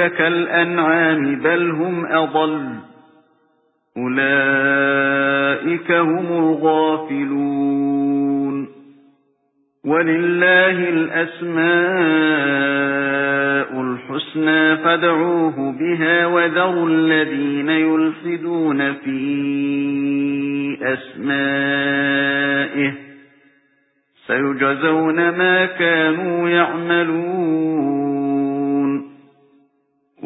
كَالْأَنْعَامِ بَلْ هُمْ أَضَلُّ. أُولَئِكَ هُمُ الْغَافِلُونَ. وَلِلَّهِ الْأَسْمَاءُ الْحُسْنَى فَادْعُوهُ بِهَا وَذَرُوا الَّذِينَ يُلْحِدُونَ فِي أَسْمَائِهِ. سَيُجْزَوْنَ مَا كَانُوا يَعْمَلُونَ.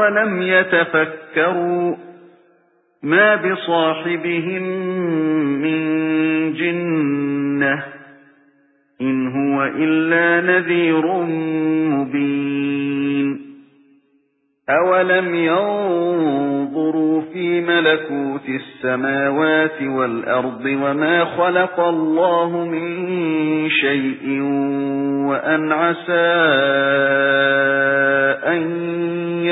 أَوَلَمْ يَتَفَكَّرُوا مَا بِصَاحِبِهِمْ مِنْ جِنَّةٍ إِنْ هُوَ إِلَّا نَذِيرٌ مُبِينٌ. أَوَلَمْ يَنظُرُوا فِي مَلَكُوتِ السَّمَاوَاتِ وَالْأَرْضِ وَمَا خَلَقَ اللَّهُ مِن شَيْءٍ وَأَنْ عَسَى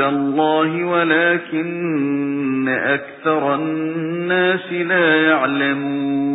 اللَّهِ وَلَكِنَّ أَكْثَرَ النَّاسِ لَا يَعْلَمُونَ.